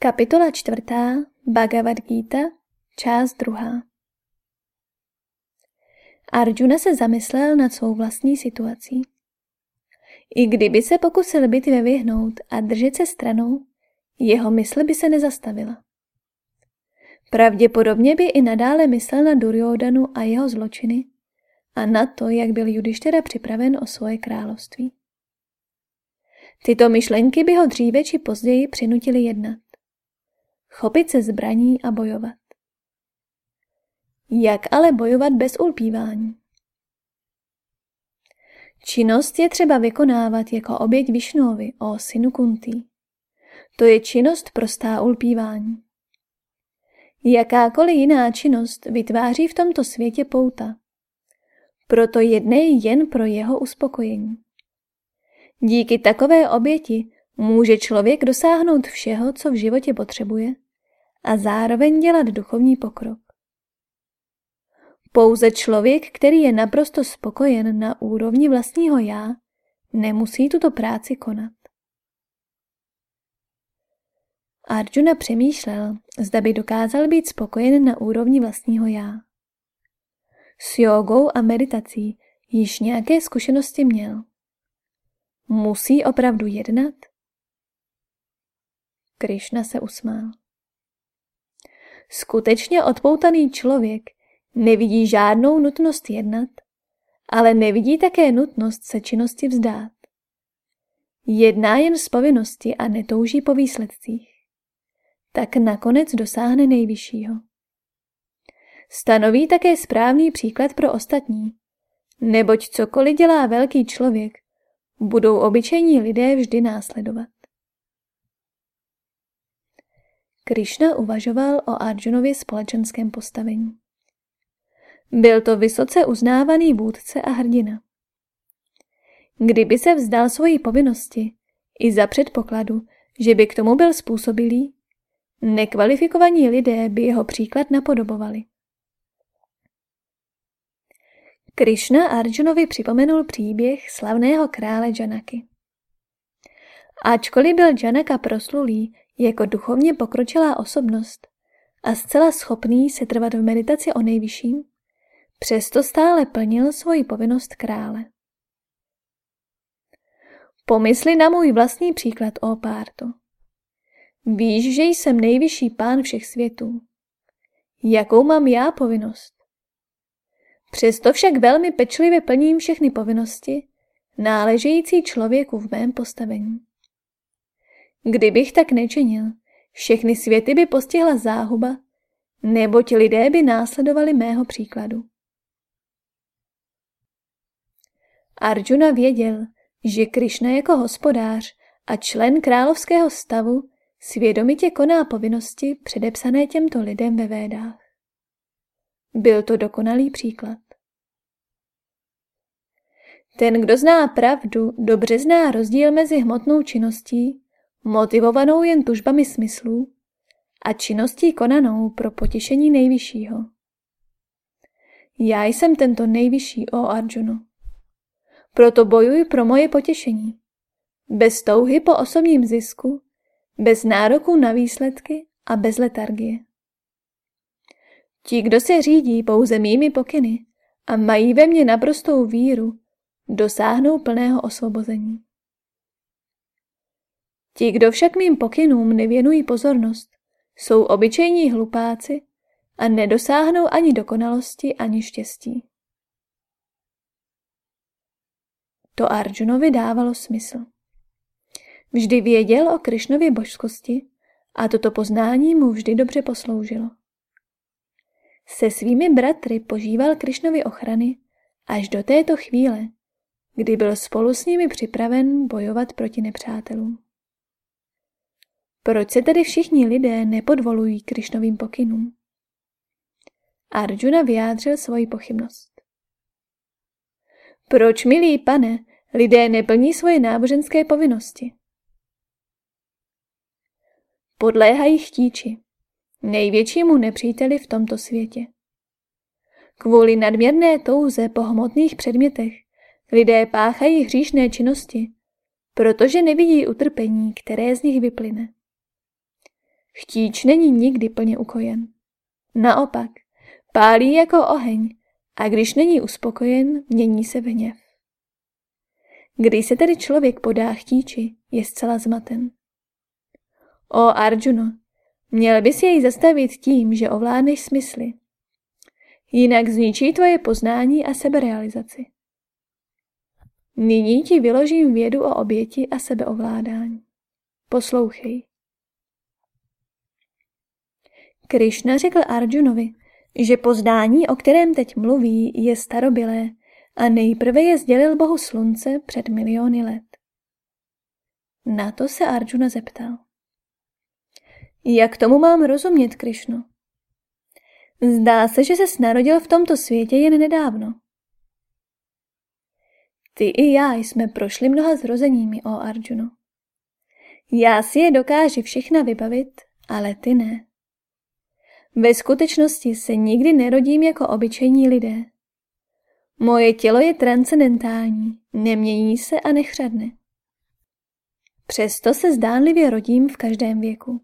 Kapitola čtvrtá Bhagavad Gita, část druhá Arjuna se zamyslel nad svou vlastní situací. I kdyby se pokusil bitvě vyhnout a držet se stranou, jeho mysl by se nezastavila. Pravděpodobně by i nadále myslel na Duryodanu a jeho zločiny a na to, jak byl Judištěra připraven o svoje království. Tyto myšlenky by ho dříve či později přinutily jednat. Chopit se zbraní a bojovat. Jak ale bojovat bez ulpívání? Činnost je třeba vykonávat jako oběť Višnovi o synu Kuntý. To je činnost prostá ulpívání. Jakákoliv jiná činnost vytváří v tomto světě pouta. Proto jednej jen pro jeho uspokojení. Díky takové oběti může člověk dosáhnout všeho, co v životě potřebuje a zároveň dělat duchovní pokrok. Pouze člověk, který je naprosto spokojen na úrovni vlastního já, nemusí tuto práci konat. Arjuna přemýšlel, zda by dokázal být spokojen na úrovni vlastního já. S jogou a meditací již nějaké zkušenosti měl. Musí opravdu jednat? Krišna se usmál. Skutečně odpoutaný člověk nevidí žádnou nutnost jednat, ale nevidí také nutnost se činnosti vzdát. Jedná jen z povinnosti a netouží po výsledcích. Tak nakonec dosáhne nejvyššího. Stanoví také správný příklad pro ostatní, neboť cokoliv dělá velký člověk, budou obyčejní lidé vždy následovat. Krišna uvažoval o Arjunově společenském postavení. Byl to vysoce uznávaný vůdce a hrdina. Kdyby se vzdal svojí povinnosti, i za předpokladu, že by k tomu byl způsobilý, nekvalifikovaní lidé by jeho příklad napodobovali. Krishna Arjunovi připomenul příběh slavného krále Janaky. Ačkoliv byl Janaka proslulý jako duchovně pokročilá osobnost a zcela schopný se trvat v meditaci o nejvyšším, přesto stále plnil svoji povinnost krále. Pomysli na můj vlastní příklad, o párto. Víš, že jsem nejvyšší pán všech světů. Jakou mám já povinnost? Přesto však velmi pečlivě plním všechny povinnosti, náležející člověku v mém postavení. Kdybych tak nečinil, všechny světy by postihla záhuba, neboť lidé by následovali mého příkladu. Arjuna věděl, že Krišna jako hospodář a člen královského stavu svědomitě koná povinnosti předepsané těmto lidem ve védách. Byl to dokonalý příklad. Ten, kdo zná pravdu, dobře zná rozdíl mezi hmotnou činností, motivovanou jen tužbami smyslů, a činností konanou pro potěšení nejvyššího. Já jsem tento nejvyšší, o Arjunu. Proto bojuji pro moje potěšení. Bez touhy po osobním zisku, bez nároků na výsledky a bez letargie. Ti, kdo se řídí pouze mými pokyny a mají ve mně naprostou víru, dosáhnou plného osvobození. Ti, kdo však mým pokynům nevěnují pozornost, jsou obyčejní hlupáci a nedosáhnou ani dokonalosti, ani štěstí. To Arjunovi dávalo smysl. Vždy věděl o Krišnově božskosti a toto poznání mu vždy dobře posloužilo. Se svými bratry požíval Krišnovy ochrany až do této chvíle, kdy byl spolu s nimi připraven bojovat proti nepřátelům. Proč se tedy všichni lidé nepodvolují Krišnovým pokynům? Arjuna vyjádřil svoji pochybnost. Proč, milý pane, lidé neplní svoje náboženské povinnosti? Podléhají chtíči, největšímu nepříteli v tomto světě. Kvůli nadměrné touze po hmotných předmětech lidé páchají hříšné činnosti, protože nevidí utrpení, které z nich vyplyne. Chtíč není nikdy plně ukojen. Naopak, pálí jako oheň a když není uspokojen, mění se v hněv. Když se tedy člověk podá chtíči, je zcela zmaten. O Arjuno, měl bys jej zastavit tím, že ovládneš smysly. Jinak zničí tvoje poznání a seberealizaci. Nyní ti vyložím vědu o oběti a sebeovládání. Poslouchej. Krišna řekl Arjunovi, že poznání, o kterém teď mluví, je starobilé a nejprve je sdělil bohu slunce před miliony let. Na to se Arjuna zeptal. Jak tomu mám rozumět, Krišno? Zdá se, že se narodil v tomto světě jen nedávno. Ty i já jsme prošli mnoha zrozeními, o Arjuno. Já si je dokáži všechna vybavit, ale ty ne. Ve skutečnosti se nikdy nerodím jako obyčejní lidé. Moje tělo je transcendentální, nemění se a nechřadne. Přesto se zdánlivě rodím v každém věku.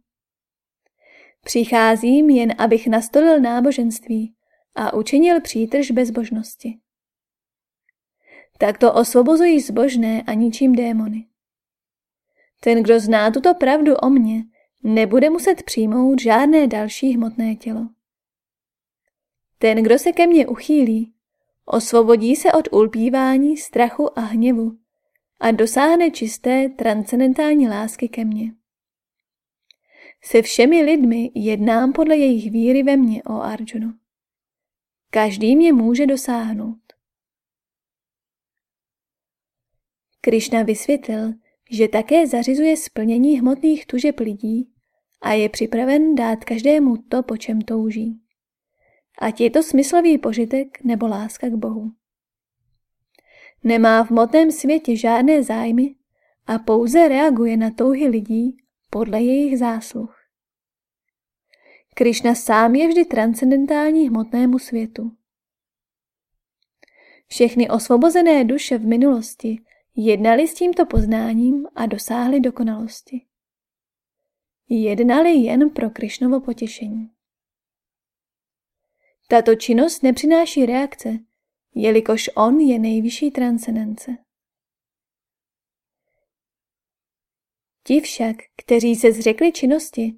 Přicházím jen, abych nastolil náboženství a učinil přítrž bezbožnosti. Takto osvobozují zbožné a ničím démony. Ten, kdo zná tuto pravdu o mně, nebude muset přijmout žádné další hmotné tělo. Ten, kdo se ke mně uchýlí, osvobodí se od ulpívání, strachu a hněvu a dosáhne čisté transcendentální lásky ke mně. Se všemi lidmi jednám podle jejich víry ve mně, o Arjunu. Každý mě může dosáhnout. Krišna vysvětlil, že také zařizuje splnění hmotných tužeb lidí a je připraven dát každému to, po čem touží. Ať je to smyslový požitek nebo láska k Bohu. Nemá v hmotném světě žádné zájmy a pouze reaguje na touhy lidí podle jejich zásluh. Krišna sám je vždy transcendentální hmotnému světu. Všechny osvobozené duše v minulosti jednali s tímto poznáním a dosáhli dokonalosti. Jednali jen pro Krišnovo potěšení. Tato činnost nepřináší reakce, jelikož on je nejvyšší transcendence. Ti však, kteří se zřekli činnosti,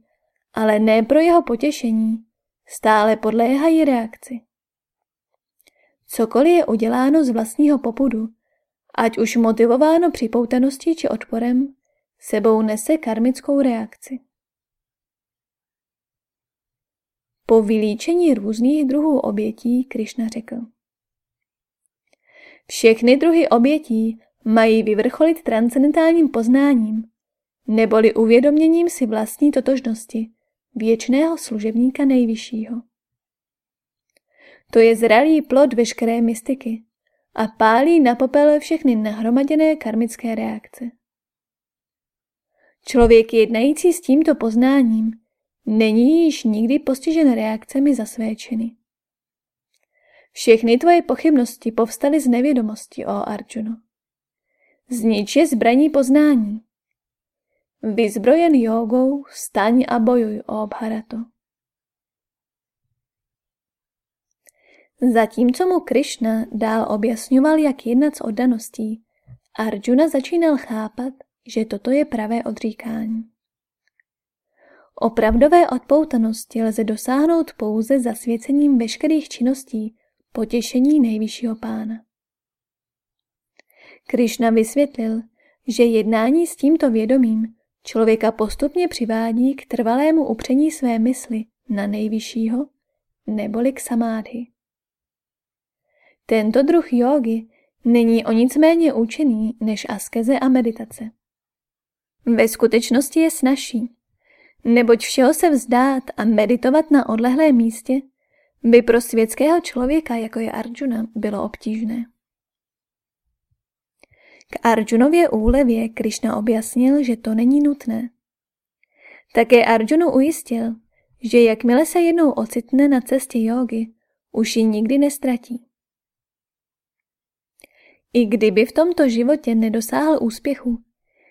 ale ne pro jeho potěšení, stále podléhají reakci. Cokoliv je uděláno z vlastního popudu, ať už motivováno připoutaností či odporem, sebou nese karmickou reakci. Po vylíčení různých druhů obětí Krišna řekl. Všechny druhy obětí mají vyvrcholit transcendentálním poznáním, neboli uvědoměním si vlastní totožnosti, věčného služebníka nejvyššího. To je zralý plod veškeré mystiky a pálí na popel všechny nahromaděné karmické reakce. Člověk jednající s tímto poznáním není již nikdy postižen reakcemi za své činy. Všechny tvoje pochybnosti povstaly z nevědomosti, o Arjuno. Znič je zbraní poznání. Vyzbrojen jogou, staň a bojuj, o Bharato. Zatímco mu Krishna dál objasňoval, jak jednat s oddaností, Arjuna začínal chápat, že toto je pravé odříkání. Opravdové odpoutanosti lze dosáhnout pouze zasvěcením veškerých činností potěšení nejvyššího pána. Krišna vysvětlil, že jednání s tímto vědomím člověka postupně přivádí k trvalému upření své mysli na nejvyššího neboli k samádhy. Tento druh jógy není o nic méně účinný než askeze a meditace. Ve skutečnosti je snažší, neboť všeho se vzdát a meditovat na odlehlém místě by pro světského člověka, jako je Arjuna, bylo obtížné. K Arjunově úlevě Krišna objasnil, že to není nutné. Také Arjunu ujistil, že jakmile se jednou ocitne na cestě jógy, už ji nikdy nestratí. I kdyby v tomto životě nedosáhl úspěchu,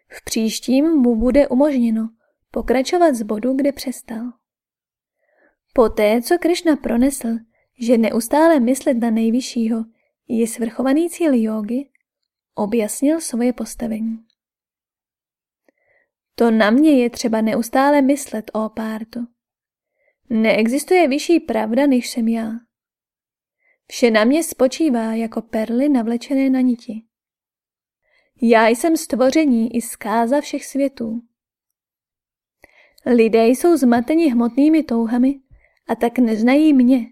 v příštím mu bude umožněno pokračovat z bodu, kde přestal. Poté, co Krišna pronesl, že neustále myslet na nejvyššího je svrchovaný cíl jogy, objasnil svoje postavení. To na mě je třeba neustále myslet, o párto. Neexistuje vyšší pravda, než jsem já. Vše na mě spočívá jako perly navlečené na niti. Já jsem stvoření i zkáza všech světů. Lidé jsou zmateni hmotnými touhami a tak neznají mě,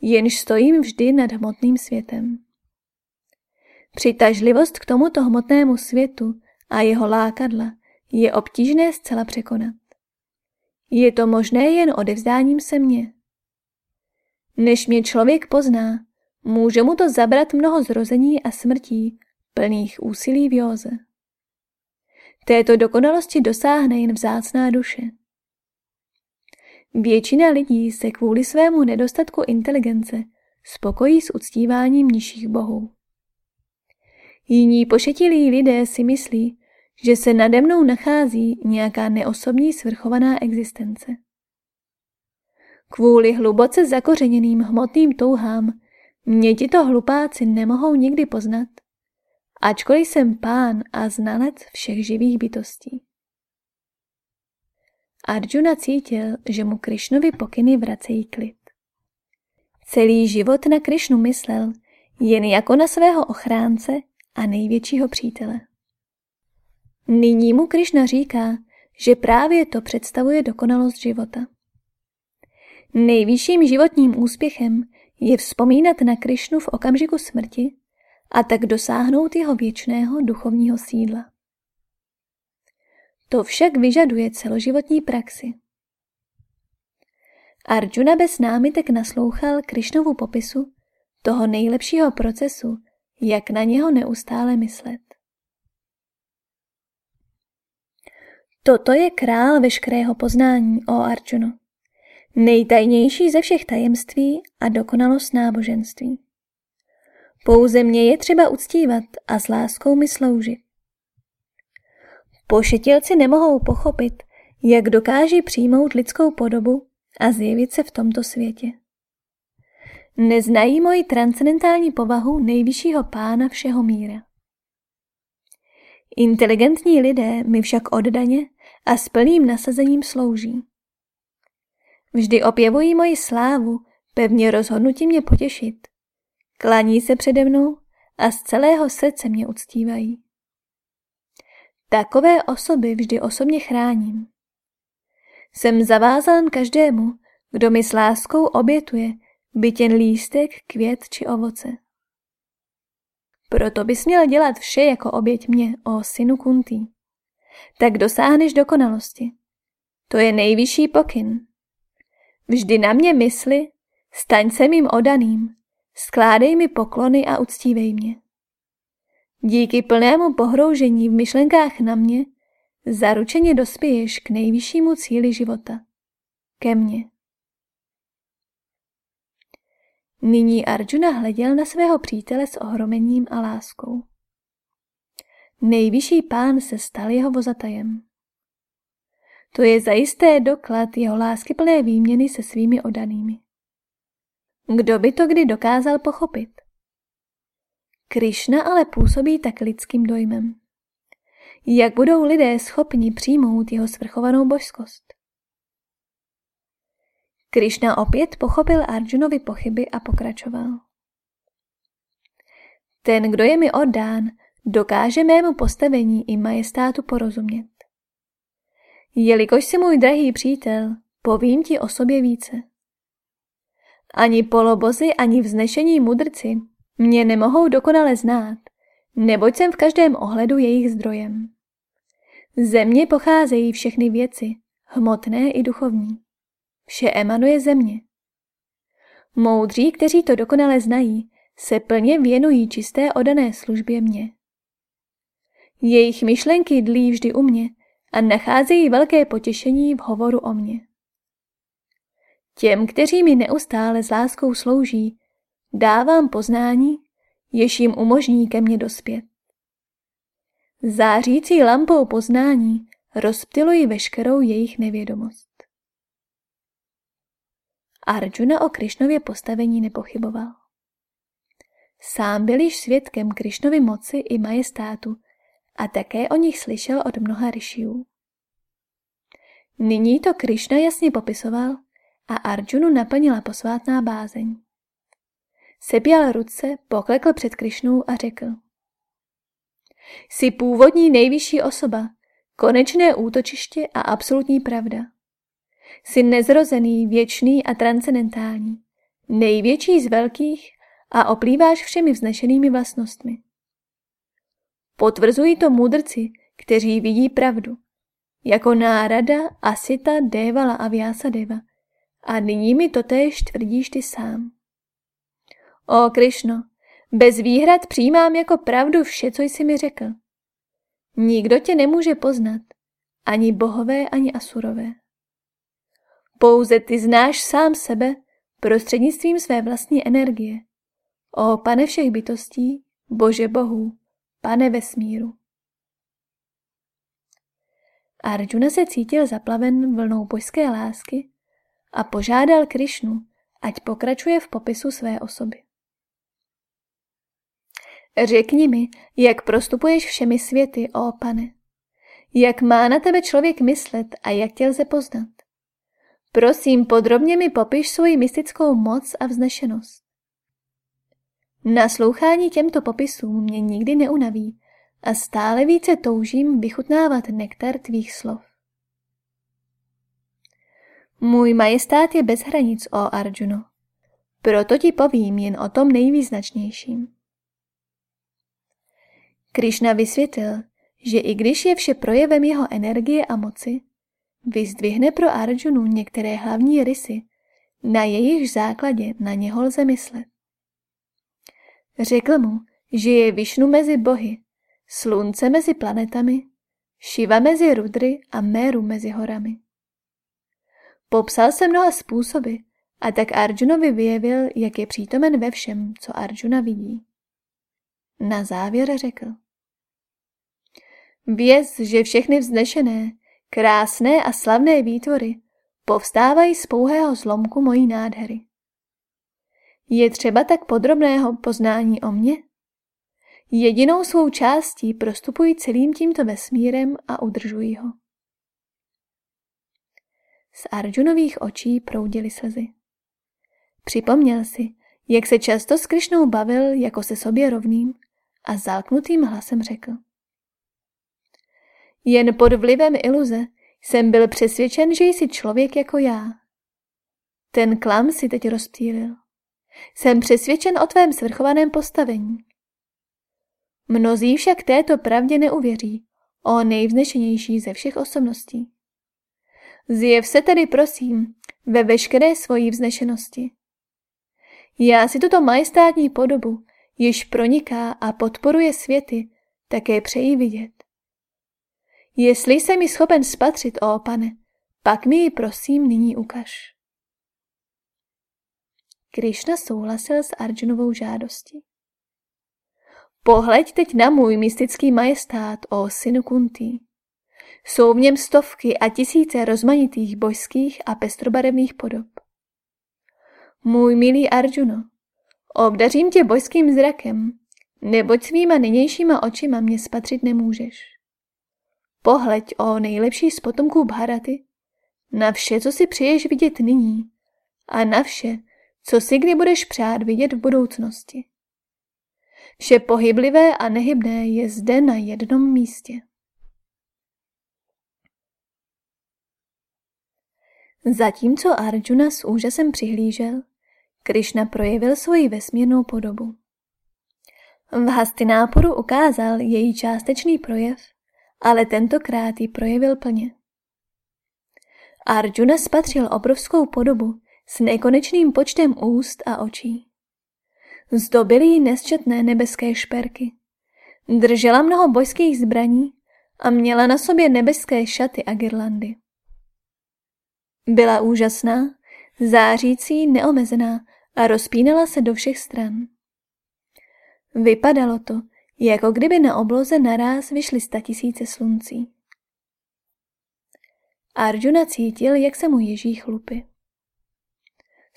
jenž stojím vždy nad hmotným světem. Přitažlivost k tomuto hmotnému světu a jeho lákadla je obtížné zcela překonat. Je to možné jen odevzdáním se mně. Než mě člověk pozná, může mu to zabrat mnoho zrození a smrtí, plných úsilí v józe. Této dokonalosti dosáhne jen vzácná duše. Většina lidí se kvůli svému nedostatku inteligence spokojí s uctíváním nižších bohů. Jiní pošetilí lidé si myslí, že se nade mnou nachází nějaká neosobní svrchovaná existence. Kvůli hluboce zakořeněným hmotným touhám mě tito hlupáci nemohou nikdy poznat, ačkoliv jsem pán a znalec všech živých bytostí. Arjuna cítil, že mu Krišnovi pokyny vracejí klid. Celý život na Krišnu myslel jen jako na svého ochránce a největšího přítele. Nyní mu Krišna říká, že právě to představuje dokonalost života. Nejvyšším životním úspěchem je vzpomínat na Krišnu v okamžiku smrti a tak dosáhnout jeho věčného duchovního sídla. To však vyžaduje celoživotní praxi. Arjuna bez námitek naslouchal Krišnovu popisu toho nejlepšího procesu, jak na něho neustále myslet. Toto je král veškerého poznání, o Arjuno. Nejtajnější ze všech tajemství a dokonalost náboženství. Pouze mě je třeba uctívat a s láskou mi sloužit. Pošetilci nemohou pochopit, jak dokáží přijmout lidskou podobu a zjevit se v tomto světě. Neznají moji transcendentální povahu nejvyššího pána všeho míra. Inteligentní lidé mi však oddaně a s plným nasazením slouží. Vždy opěvují moji slávu, pevně rozhodnutí mě potěšit. Klaní se přede mnou a z celého srdce mě uctívají. Takové osoby vždy osobně chráním. Jsem zavázán každému, kdo mi s láskou obětuje byt jen lístek, květ či ovoce. Proto bys měl dělat vše jako oběť mě, o synu Kuntý. Tak dosáhneš dokonalosti. To je nejvyšší pokyn. Vždy na mě mysli, staň se mým odaným, skládej mi poklony a uctívej mě. Díky plnému pohroužení v myšlenkách na mě zaručeně dospěješ k nejvyššímu cíli života. Ke mně. Nyní Arjuna hleděl na svého přítele s ohromením a láskou. Nejvyšší pán se stal jeho vozatajem. To je zajisté doklad jeho láskyplné výměny se svými odanými. Kdo by to kdy dokázal pochopit? Krišna ale působí tak lidským dojmem. Jak budou lidé schopni přijmout jeho svrchovanou božskost? Krišna opět pochopil Arjunovi pochyby a pokračoval. Ten, kdo je mi oddán, dokáže mému postavení i majestátu porozumět. Jelikož si můj drahý přítel, povím ti o sobě více. Ani polobozy, ani vznešení mudrci mě nemohou dokonale znát, neboť jsem v každém ohledu jejich zdrojem. Země pocházejí všechny věci, hmotné i duchovní. Vše emanuje země. Moudří, kteří to dokonale znají, se plně věnují čisté odané službě mě. Jejich myšlenky dlí vždy u mě a nacházejí velké potěšení v hovoru o mně. Těm, kteří mi neustále s láskou slouží, dávám poznání, jež jim umožní ke mně dospět. Zářící lampou poznání rozptilují veškerou jejich nevědomost. Arjuna o Krišnově postavení nepochyboval. Sám byl již svědkem Krišnovy moci i majestátu a také o nich slyšel od mnoha ryšiů. Nyní to Krišna jasně popisoval a Arjunu naplnila posvátná bázeň. Sepěl ruce, poklekl před Krišnou a řekl. Jsi původní nejvyšší osoba, konečné útočiště a absolutní pravda. Jsi nezrozený, věčný a transcendentální, největší z velkých a oplýváš všemi vznešenými vlastnostmi. Potvrzují to mudrci, kteří vidí pravdu, jako Nárada, Asita, Devala a Deva. A nyní mi totéž tvrdíš ty sám. O Krišno, bez výhrad přijímám jako pravdu vše, co jsi mi řekl. Nikdo tě nemůže poznat, ani bohové, ani asurové. Pouze ty znáš sám sebe prostřednictvím své vlastní energie. O pane všech bytostí, bože bohů, pane vesmíru. Arjuna se cítil zaplaven vlnou božské lásky a požádal Krišnu, ať pokračuje v popisu své osoby. Řekni mi, jak prostupuješ všemi světy, ó pane. Jak má na tebe člověk myslet a jak tě lze poznat? Prosím, podrobně mi popiš svoji mystickou moc a vznešenost. Naslouchání těmto popisům mě nikdy neunaví a stále více toužím vychutnávat nektar tvých slov. Můj majestát je bez hranic, o Arjuno. Proto ti povím jen o tom nejvýznačnějším. Krišna vysvětlil, že i když je vše projevem jeho energie a moci, vyzdvihne pro Arjunu některé hlavní rysy, na jejich základě na něho lze myslet. Řekl mu, že je Višnu mezi bohy, slunce mezi planetami, Šiva mezi rudry a Méru mezi horami. Popsal se mnoha způsoby a tak Arjunovi vyjevil, jak je přítomen ve všem, co Arjuna vidí. Na závěr řekl. Věz, že všechny vznešené, krásné a slavné výtvory povstávají z pouhého zlomku mojí nádhery. Je třeba tak podrobného poznání o mně? Jedinou svou částí prostupují celým tímto vesmírem a udržují ho. Z Arjunových očí proudily slzy. Připomněl si, jak se často s Krišnou bavil jako se sobě rovným a zálknutým hlasem řekl. Jen pod vlivem iluze jsem byl přesvědčen, že jsi člověk jako já. Ten klam si teď rozptýlil. Jsem přesvědčen o tvém svrchovaném postavení. Mnozí však této pravdě neuvěří, o nejvznešenější ze všech osobností. Zjev se tedy prosím ve veškeré svojí vznešenosti. Já si tuto majestátní podobu, již proniká a podporuje světy, také přeji vidět. Jestli jsem mi schopen spatřit, ó pane, pak mi ji prosím nyní ukaž. Krišna souhlasil s Arjunovou žádostí. Pohleď teď na můj mystický majestát, o synu Kuntý. Jsou v něm stovky a tisíce rozmanitých božských a pestrobarevných podob. Můj milý Arjuno, obdařím tě božským zrakem, neboť svýma nynějšíma očima mě spatřit nemůžeš. Pohleď o nejlepší z potomků Bharaty, na vše, co si přeješ vidět nyní a na vše, co si kdy budeš přát vidět v budoucnosti. Vše pohyblivé a nehybné je zde na jednom místě. Zatímco Arjuna s úžasem přihlížel, Krišna projevil svoji vesmírnou podobu. V Hastináporu ukázal její částečný projev, ale tentokrát ji projevil plně. Arjuna spatřil obrovskou podobu s nekonečným počtem úst a očí. Zdobily ji nesčetné nebeské šperky. Držela mnoho bojských zbraní a měla na sobě nebeské šaty a girlandy. Byla úžasná, zářící, neomezená a rozpínala se do všech stran. Vypadalo to, jako kdyby na obloze naráz vyšly statisíce sluncí. Arjuna cítil, jak se mu ježí chlupy.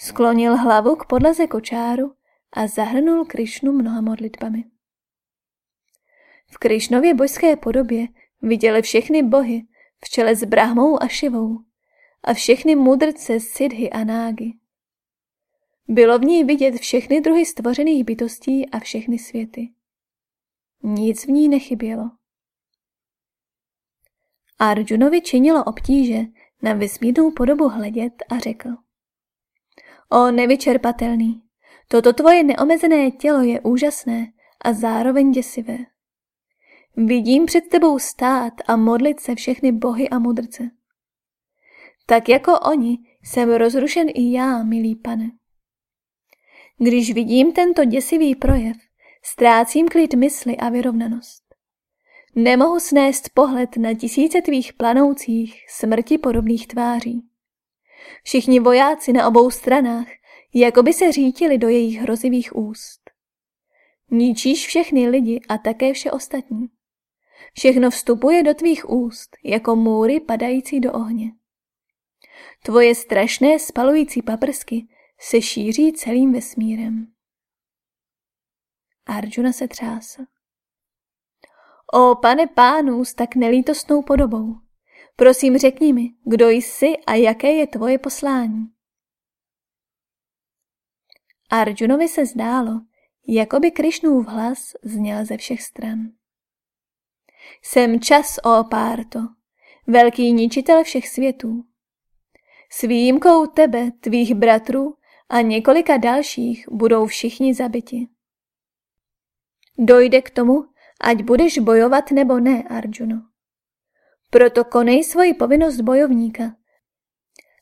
Sklonil hlavu k podlaze kočáru a zahrnul Krišnu mnoha modlitbami. V Krišnově božské podobě viděli všechny bohy v čele s Brahmou a Šivou a všechny mudrce Sidhy a Nágy. Bylo v ní vidět všechny druhy stvořených bytostí a všechny světy. Nic v ní nechybělo. Arjunovi činilo obtíže na vesmírnou podobu hledět a řekl. O nevyčerpatelný, toto tvoje neomezené tělo je úžasné a zároveň děsivé. Vidím před tebou stát a modlit se všechny bohy a mudrce. Tak jako oni jsem rozrušen i já, milý pane. Když vidím tento děsivý projev, ztrácím klid mysli a vyrovnanost. Nemohu snést pohled na tisíce tvých planoucích, smrti podobných tváří. Všichni vojáci na obou stranách, jako by se řítili do jejich hrozivých úst. Ničíš všechny lidi a také vše ostatní. Všechno vstupuje do tvých úst, jako můry padající do ohně. Tvoje strašné spalující paprsky se šíří celým vesmírem. Arjuna se třásl. O pane pánů s tak nelítostnou podobou, prosím řekni mi, kdo jsi a jaké je tvoje poslání. Arjunovi se zdálo, jako by Krišnův hlas zněl ze všech stran. Jsem čas, o Párto, velký ničitel všech světů. S výjimkou tebe, tvých bratrů a několika dalších budou všichni zabiti. Dojde k tomu, ať budeš bojovat nebo ne, Arjuno. Proto konej svoji povinnost bojovníka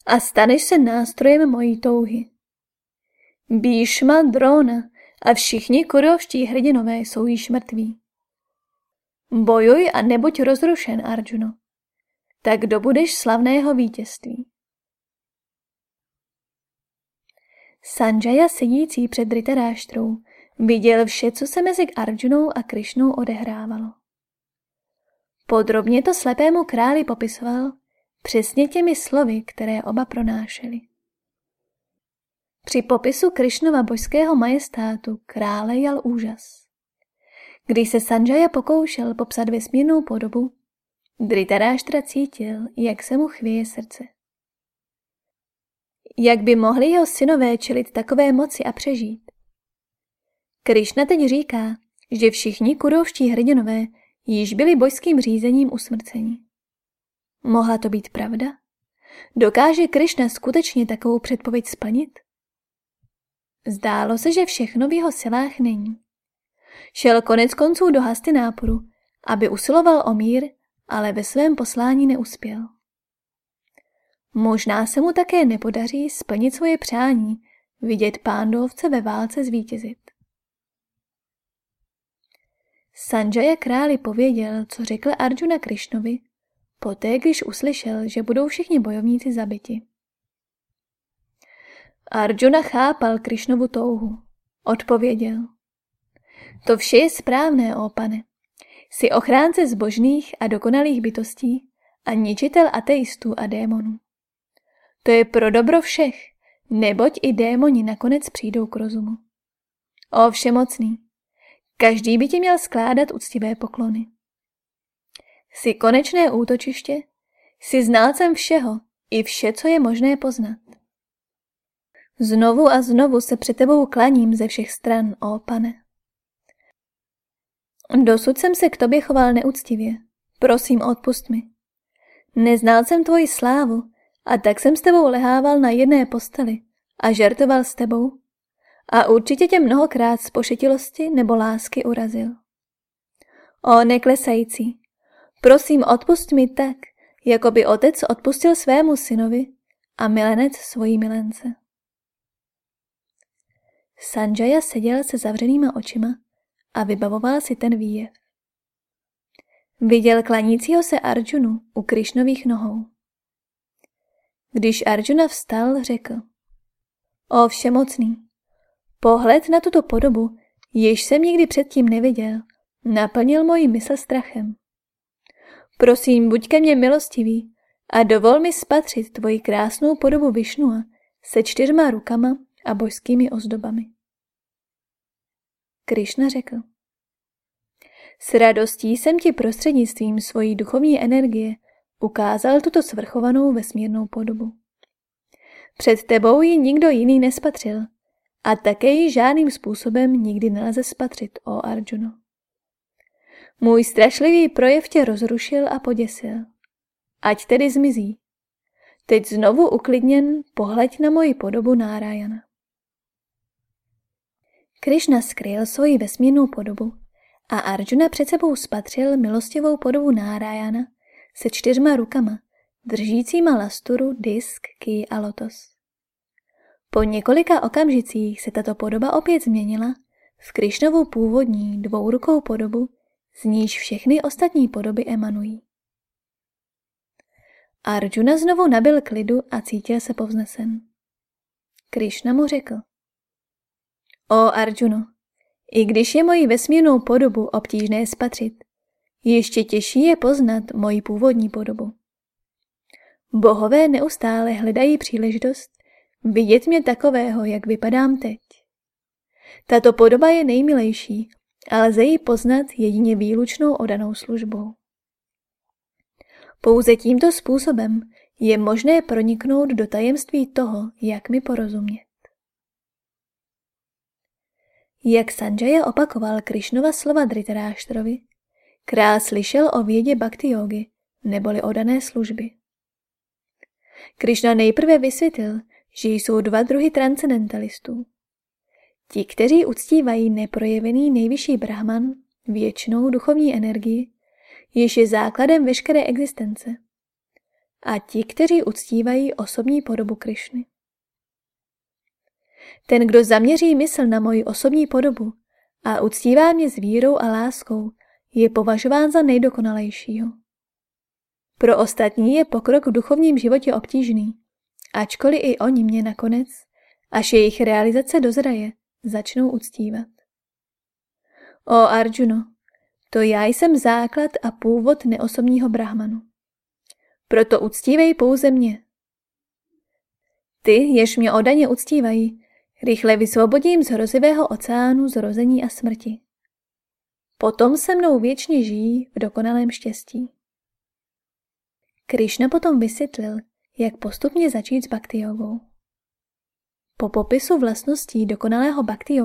a staneš se nástrojem mojí touhy. Bíšma, Drona a všichni kurovští hrdinové jsou již mrtví. Bojuj a nebuď rozrušen, Arjuno. Tak dobudeš slavného vítězství. Sanjaya sedící před Dritaráštrou viděl vše, co se mezi Arjunou a Krišnou odehrávalo. Podrobně to slepému králi popisoval přesně těmi slovy, které oba pronášeli. Při popisu Krišnova božského majestátu krále jal úžas. Když se Sanjaya pokoušel popsat vesmírnou podobu, Dritaráštra cítil, jak se mu chvěje srdce. Jak by mohli jeho synové čelit takové moci a přežít? Krišna teď říká, že všichni kurovští hrdinové již byli božským řízením usmrceni. Mohla to být pravda? Dokáže Krišna skutečně takovou předpověď splnit? Zdálo se, že všechno v jeho silách není. Šel konec konců do hasty náporu, aby usiloval o mír, ale ve svém poslání neuspěl. Možná se mu také nepodaří splnit svoje přání, vidět pándovce ve válce zvítězit. Sanjaya králi pověděl, co řekl Arjuna Krišnovi, poté, když uslyšel, že budou všichni bojovníci zabiti. Arjuna chápal Krišnovu touhu. Odpověděl. To vše je správné, ó pane. Jsi ochránce zbožných a dokonalých bytostí a ničitel ateistů a démonů. To je pro dobro všech, neboť i démoni nakonec přijdou k rozumu. O všemocný, každý by ti měl skládat úctivé poklony. Jsi konečné útočiště, jsi znalcem všeho, i vše, co je možné poznat. Znovu a znovu se před tebou klaním ze všech stran, ó pane. Dosud jsem se k tobě choval neúctivě. Prosím, odpust mi. Neznal jsem tvoji slávu a tak jsem s tebou lehával na jedné posteli a žertoval s tebou a určitě tě mnohokrát z pošetilosti nebo lásky urazil. O neklesající, prosím odpust mi tak, jako by otec odpustil svému synovi a milenec svojí milence. Sanjaya seděl se zavřenýma očima a vybavoval si ten výjev. Viděl klanícího se Arjunu u Krišnových nohou. Když Arjuna vstal, řekl. O všemocný, pohled na tuto podobu, jež jsem nikdy předtím neviděl, naplnil moji mysl strachem. Prosím, buď ke mně milostivý a dovol mi spatřit tvoji krásnou podobu Višnua se čtyřma rukama a božskými ozdobami. Krišna řekl. S radostí jsem ti prostřednictvím svojí duchovní energie ukázal tuto svrchovanou vesmírnou podobu. Před tebou ji nikdo jiný nespatřil a také ji žádným způsobem nikdy nelze spatřit, o Arjuno. Můj strašlivý projev tě rozrušil a poděsil. Ať tedy zmizí. Teď znovu uklidněn pohleď na moji podobu Nárajana. Krišna skryl svoji vesmírnou podobu a Arjuna před sebou spatřil milostivou podobu Nárajana se čtyřma rukama, držícíma lasturu, disk, ký a lotos. Po několika okamžicích se tato podoba opět změnila v Krišnovou původní dvourukou podobu, z níž všechny ostatní podoby emanují. Arjuna znovu nabil klidu a cítil se povznesen. Krišna mu řekl. O Arjuno, i když je moji vesmírnou podobu obtížné spatřit, ještě těžší je poznat moji původní podobu. Bohové neustále hledají příležitost vidět mě takového, jak vypadám teď. Tato podoba je nejmilejší a lze ji poznat jedině výlučnou odanou službou. Pouze tímto způsobem je možné proniknout do tajemství toho, jak mi porozumět. Jak Sanjaya opakoval Krišnova slova Dritaráštrovi, král slyšel o vědě bhakti yogi, neboli o dané služby. Krišna nejprve vysvětlil, že jsou dva druhy transcendentalistů. Ti, kteří uctívají neprojevený nejvyšší brahman, věčnou duchovní energii, jež je základem veškeré existence. A ti, kteří uctívají osobní podobu Krišny. Ten, kdo zaměří mysl na moji osobní podobu a uctívá mě s vírou a láskou, je považován za nejdokonalejšího. Pro ostatní je pokrok v duchovním životě obtížný, ačkoliv i oni mě nakonec, až jejich realizace dozraje, začnou uctívat. O Arjuno, to já jsem základ a původ neosobního brahmanu. Proto uctívej pouze mě. Ty, jež mě odaně uctívají, rychle vysvobodím z hrozivého oceánu zrození a smrti. Potom se mnou věčně žijí v dokonalém štěstí. Krišna potom vysvětlil, jak postupně začít s bhakti jogou. Po popisu vlastností dokonalého bhakti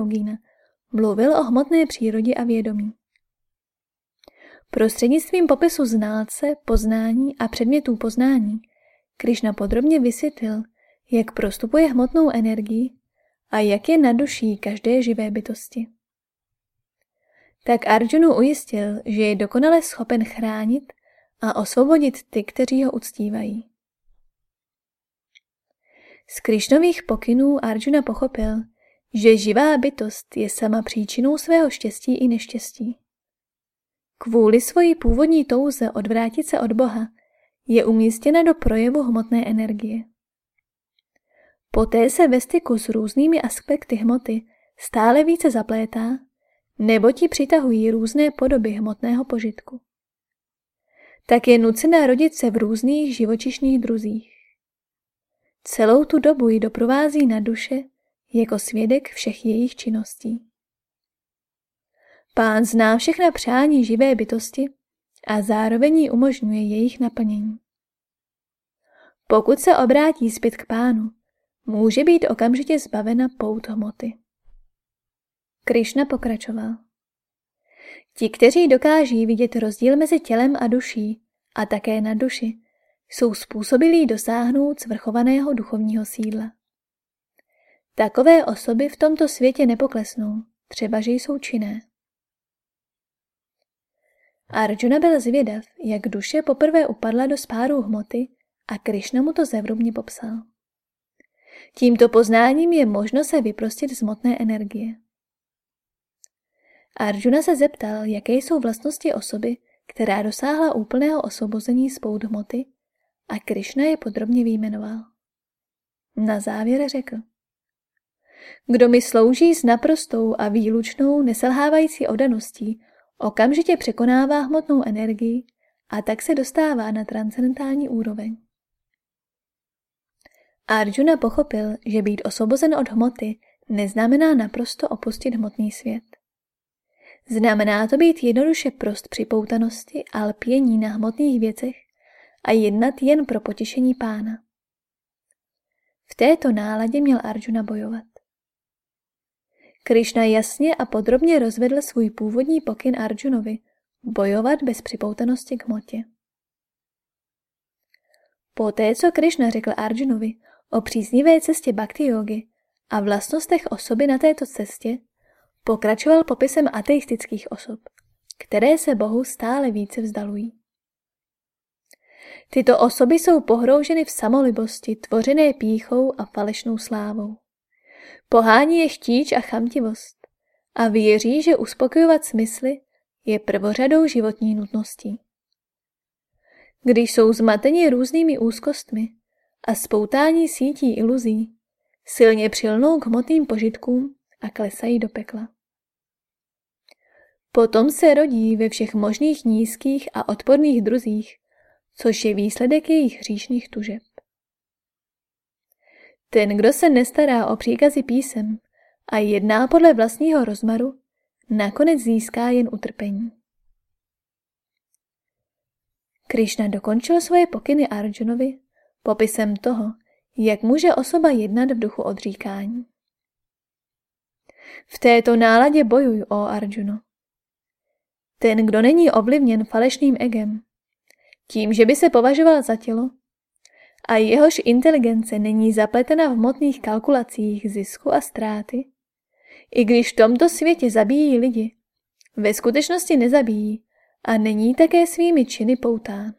mluvil o hmotné přírodě a vědomí. Prostřednictvím popisu znalce, poznání a předmětů poznání Krišna podrobně vysvětlil, jak prostupuje hmotnou energii a jak je na duší každé živé bytosti. Tak Arjunu ujistil, že je dokonale schopen chránit a osvobodit ty, kteří ho uctívají. Z Krišnových pokynů Arjuna pochopil, že živá bytost je sama příčinou svého štěstí i neštěstí. Kvůli svojí původní touze odvrátit se od Boha je umístěna do projevu hmotné energie. Poté se ve styku s různými aspekty hmoty stále více zaplétá, nebo ti přitahují různé podoby hmotného požitku. Tak je nucená rodit se v různých živočišných druzích. Celou tu dobu ji doprovází na duše jako svědek všech jejich činností. Pán zná všechna přání živé bytosti a zároveň jí umožňuje jejich naplnění. Pokud se obrátí zpět k pánu, může být okamžitě zbavena pout hmoty. Krišna pokračoval. Ti, kteří dokáží vidět rozdíl mezi tělem a duší a také na duši, jsou způsobilí dosáhnout svrchovaného duchovního sídla. Takové osoby v tomto světě nepoklesnou, třeba že jsou činné. Arjuna byl zvědav, jak duše poprvé upadla do spáru hmoty a Krišna mu to zevrubně popsal. Tímto poznáním je možno se vyprostit z hmotné energie. Arjuna se zeptal, jaké jsou vlastnosti osoby, která dosáhla úplného osvobození z pout hmoty a Krišna je podrobně výjmenoval. Na závěr řekl. Kdo mi slouží s naprostou a výlučnou neselhávající odaností, okamžitě překonává hmotnou energii a tak se dostává na transcendentální úroveň. Arjuna pochopil, že být osvobozen od hmoty neznamená naprosto opustit hmotný svět. Znamená to být jednoduše prost připoutanosti a lpění na hmotných věcech a jednat jen pro potěšení pána. V této náladě měl Arjuna bojovat. Krišna jasně a podrobně rozvedl svůj původní pokyn Arjunovi bojovat bez připoutanosti k hmotě. Poté, co Krišna řekl Arjunovi o příznivé cestě bhakti yogi a vlastnostech osoby na této cestě, pokračoval popisem ateistických osob, které se Bohu stále více vzdalují. Tyto osoby jsou pohrouženy v samolibosti, tvořené píchou a falešnou slávou. Pohání je chtíč a chamtivost a věří, že uspokojovat smysly je prvořadou životní nutností. Když jsou zmateni různými úzkostmi a spoutání sítí iluzí, silně přilnou k hmotným požitkům a klesají do pekla. Potom se rodí ve všech možných nízkých a odporných druzích, což je výsledek jejich hříšných tužeb. Ten, kdo se nestará o příkazy písem a jedná podle vlastního rozmaru, nakonec získá jen utrpení. Krišna dokončil svoje pokyny Arjunovi popisem toho, jak může osoba jednat v duchu odříkání. V této náladě bojuj, o Arjuno. Ten, kdo není ovlivněn falešným egem, tím, že by se považoval za tělo, a jehož inteligence není zapletena v hmotných kalkulacích zisku a ztráty, i když v tomto světě zabíjí lidi, ve skutečnosti nezabíjí a není také svými činy poután.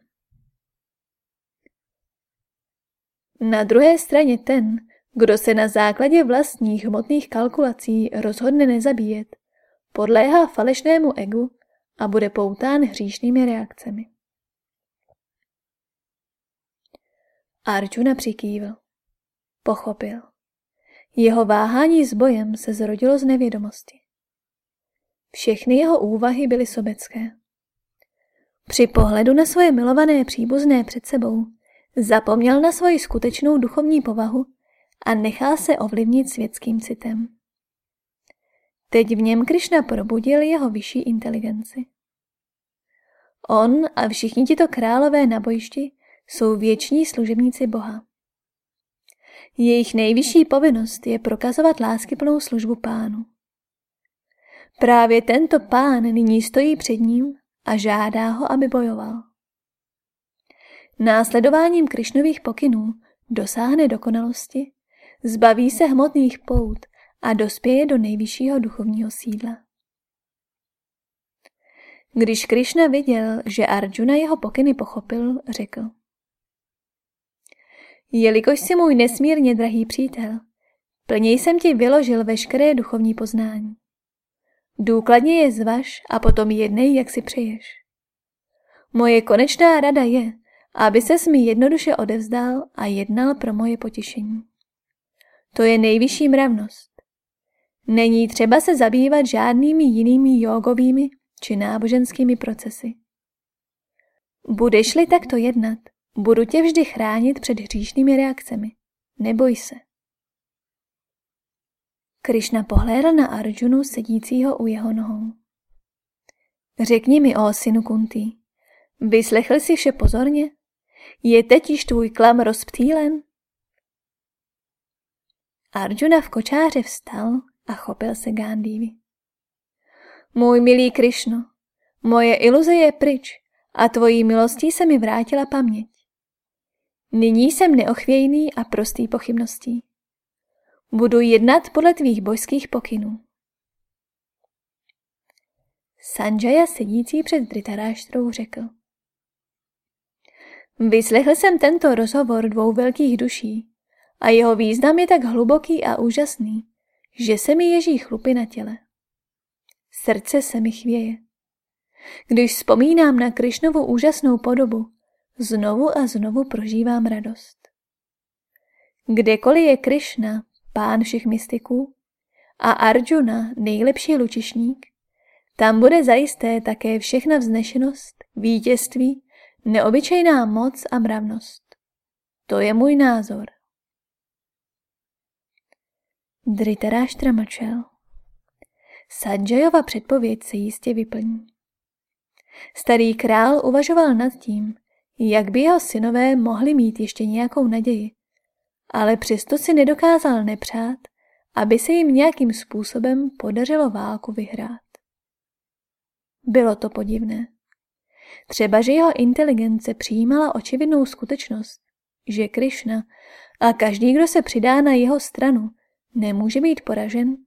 Na druhé straně ten, kdo se na základě vlastních hmotných kalkulací rozhodne nezabíjet, podléhá falešnému egu a bude poután hříšnými reakcemi. Arjuna přikývil. Pochopil. Jeho váhání s bojem se zrodilo z nevědomosti. Všechny jeho úvahy byly sobecké. Při pohledu na svoje milované příbuzné před sebou zapomněl na svoji skutečnou duchovní povahu a nechá se ovlivnit světským citem. Teď v něm Krišna probudil jeho vyšší inteligenci. On a všichni tito králové na bojišti jsou věční služebníci Boha. Jejich nejvyšší povinnost je prokazovat láskyplnou službu pánu. Právě tento pán nyní stojí před ním a žádá ho, aby bojoval. Následováním Krišnových pokynů dosáhne dokonalosti, zbaví se hmotných pout a dospěje do nejvyššího duchovního sídla. Když Krišna viděl, že Arjuna jeho pokyny pochopil, řekl – Jelikož jsi můj nesmírně drahý přítel, plně jsem ti vyložil veškeré duchovní poznání. Důkladně je zvaž a potom jednej, jak si přeješ. Moje konečná rada je, aby se mi jednoduše odevzdal a jednal pro moje potěšení. To je nejvyšší mravnost. Není třeba se zabývat žádnými jinými jogovými či náboženskými procesy. Budeš-li takto jednat, Budu tě vždy chránit před hříšnými reakcemi. Neboj se. Krišna pohlédl na Arjunu sedícího u jeho nohou. Řekni mi, o synu Kuntý, vyslechl jsi vše pozorně? Je teď již tvůj klam rozptýlen? Arjuna v kočáře vstal a chopil se Gandhivi. Můj milý Krišno, moje iluze je pryč a tvojí milostí se mi vrátila paměť. Nyní jsem neochvějný a prostý pochybností. Budu jednat podle tvých božských pokynů. Sanjaya sedící před Dritaráštrou řekl. Vyslechl jsem tento rozhovor dvou velkých duší a jeho význam je tak hluboký a úžasný, že se mi ježí chlupy na těle. Srdce se mi chvěje. Když vzpomínám na Krišnovu úžasnou podobu, znovu a znovu prožívám radost. Kdekoliv je Krishna, pán všech mystiků, a Arjuna, nejlepší lučišník, tam bude zajisté také všechna vznešenost, vítězství, neobyčejná moc a mravnost. To je můj názor. Dritaráštra mlčel. Sanjayova předpověď se jistě vyplní. Starý král uvažoval nad tím, jak by jeho synové mohli mít ještě nějakou naději, ale přesto si nedokázal nepřát, aby se jim nějakým způsobem podařilo válku vyhrát. Bylo to podivné. Třeba, že jeho inteligence přijímala očividnou skutečnost, že Krišna a každý, kdo se přidá na jeho stranu, nemůže být poražen.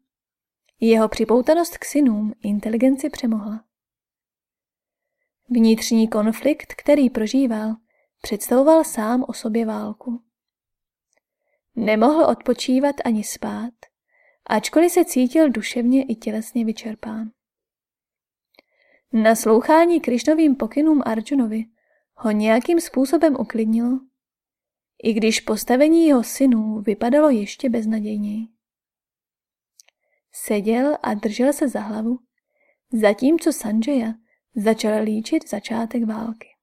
Jeho připoutanost k synům inteligenci přemohla. Vnitřní konflikt, který prožíval, představoval sám o sobě válku. Nemohl odpočívat ani spát, ačkoliv se cítil duševně i tělesně vyčerpán. Naslouchání Krišnovým pokynům Arjunovi ho nějakým způsobem uklidnilo, i když postavení jeho synů vypadalo ještě beznadějněji. Seděl a držel se za hlavu, zatímco Sanjaya začal líčit začátek války.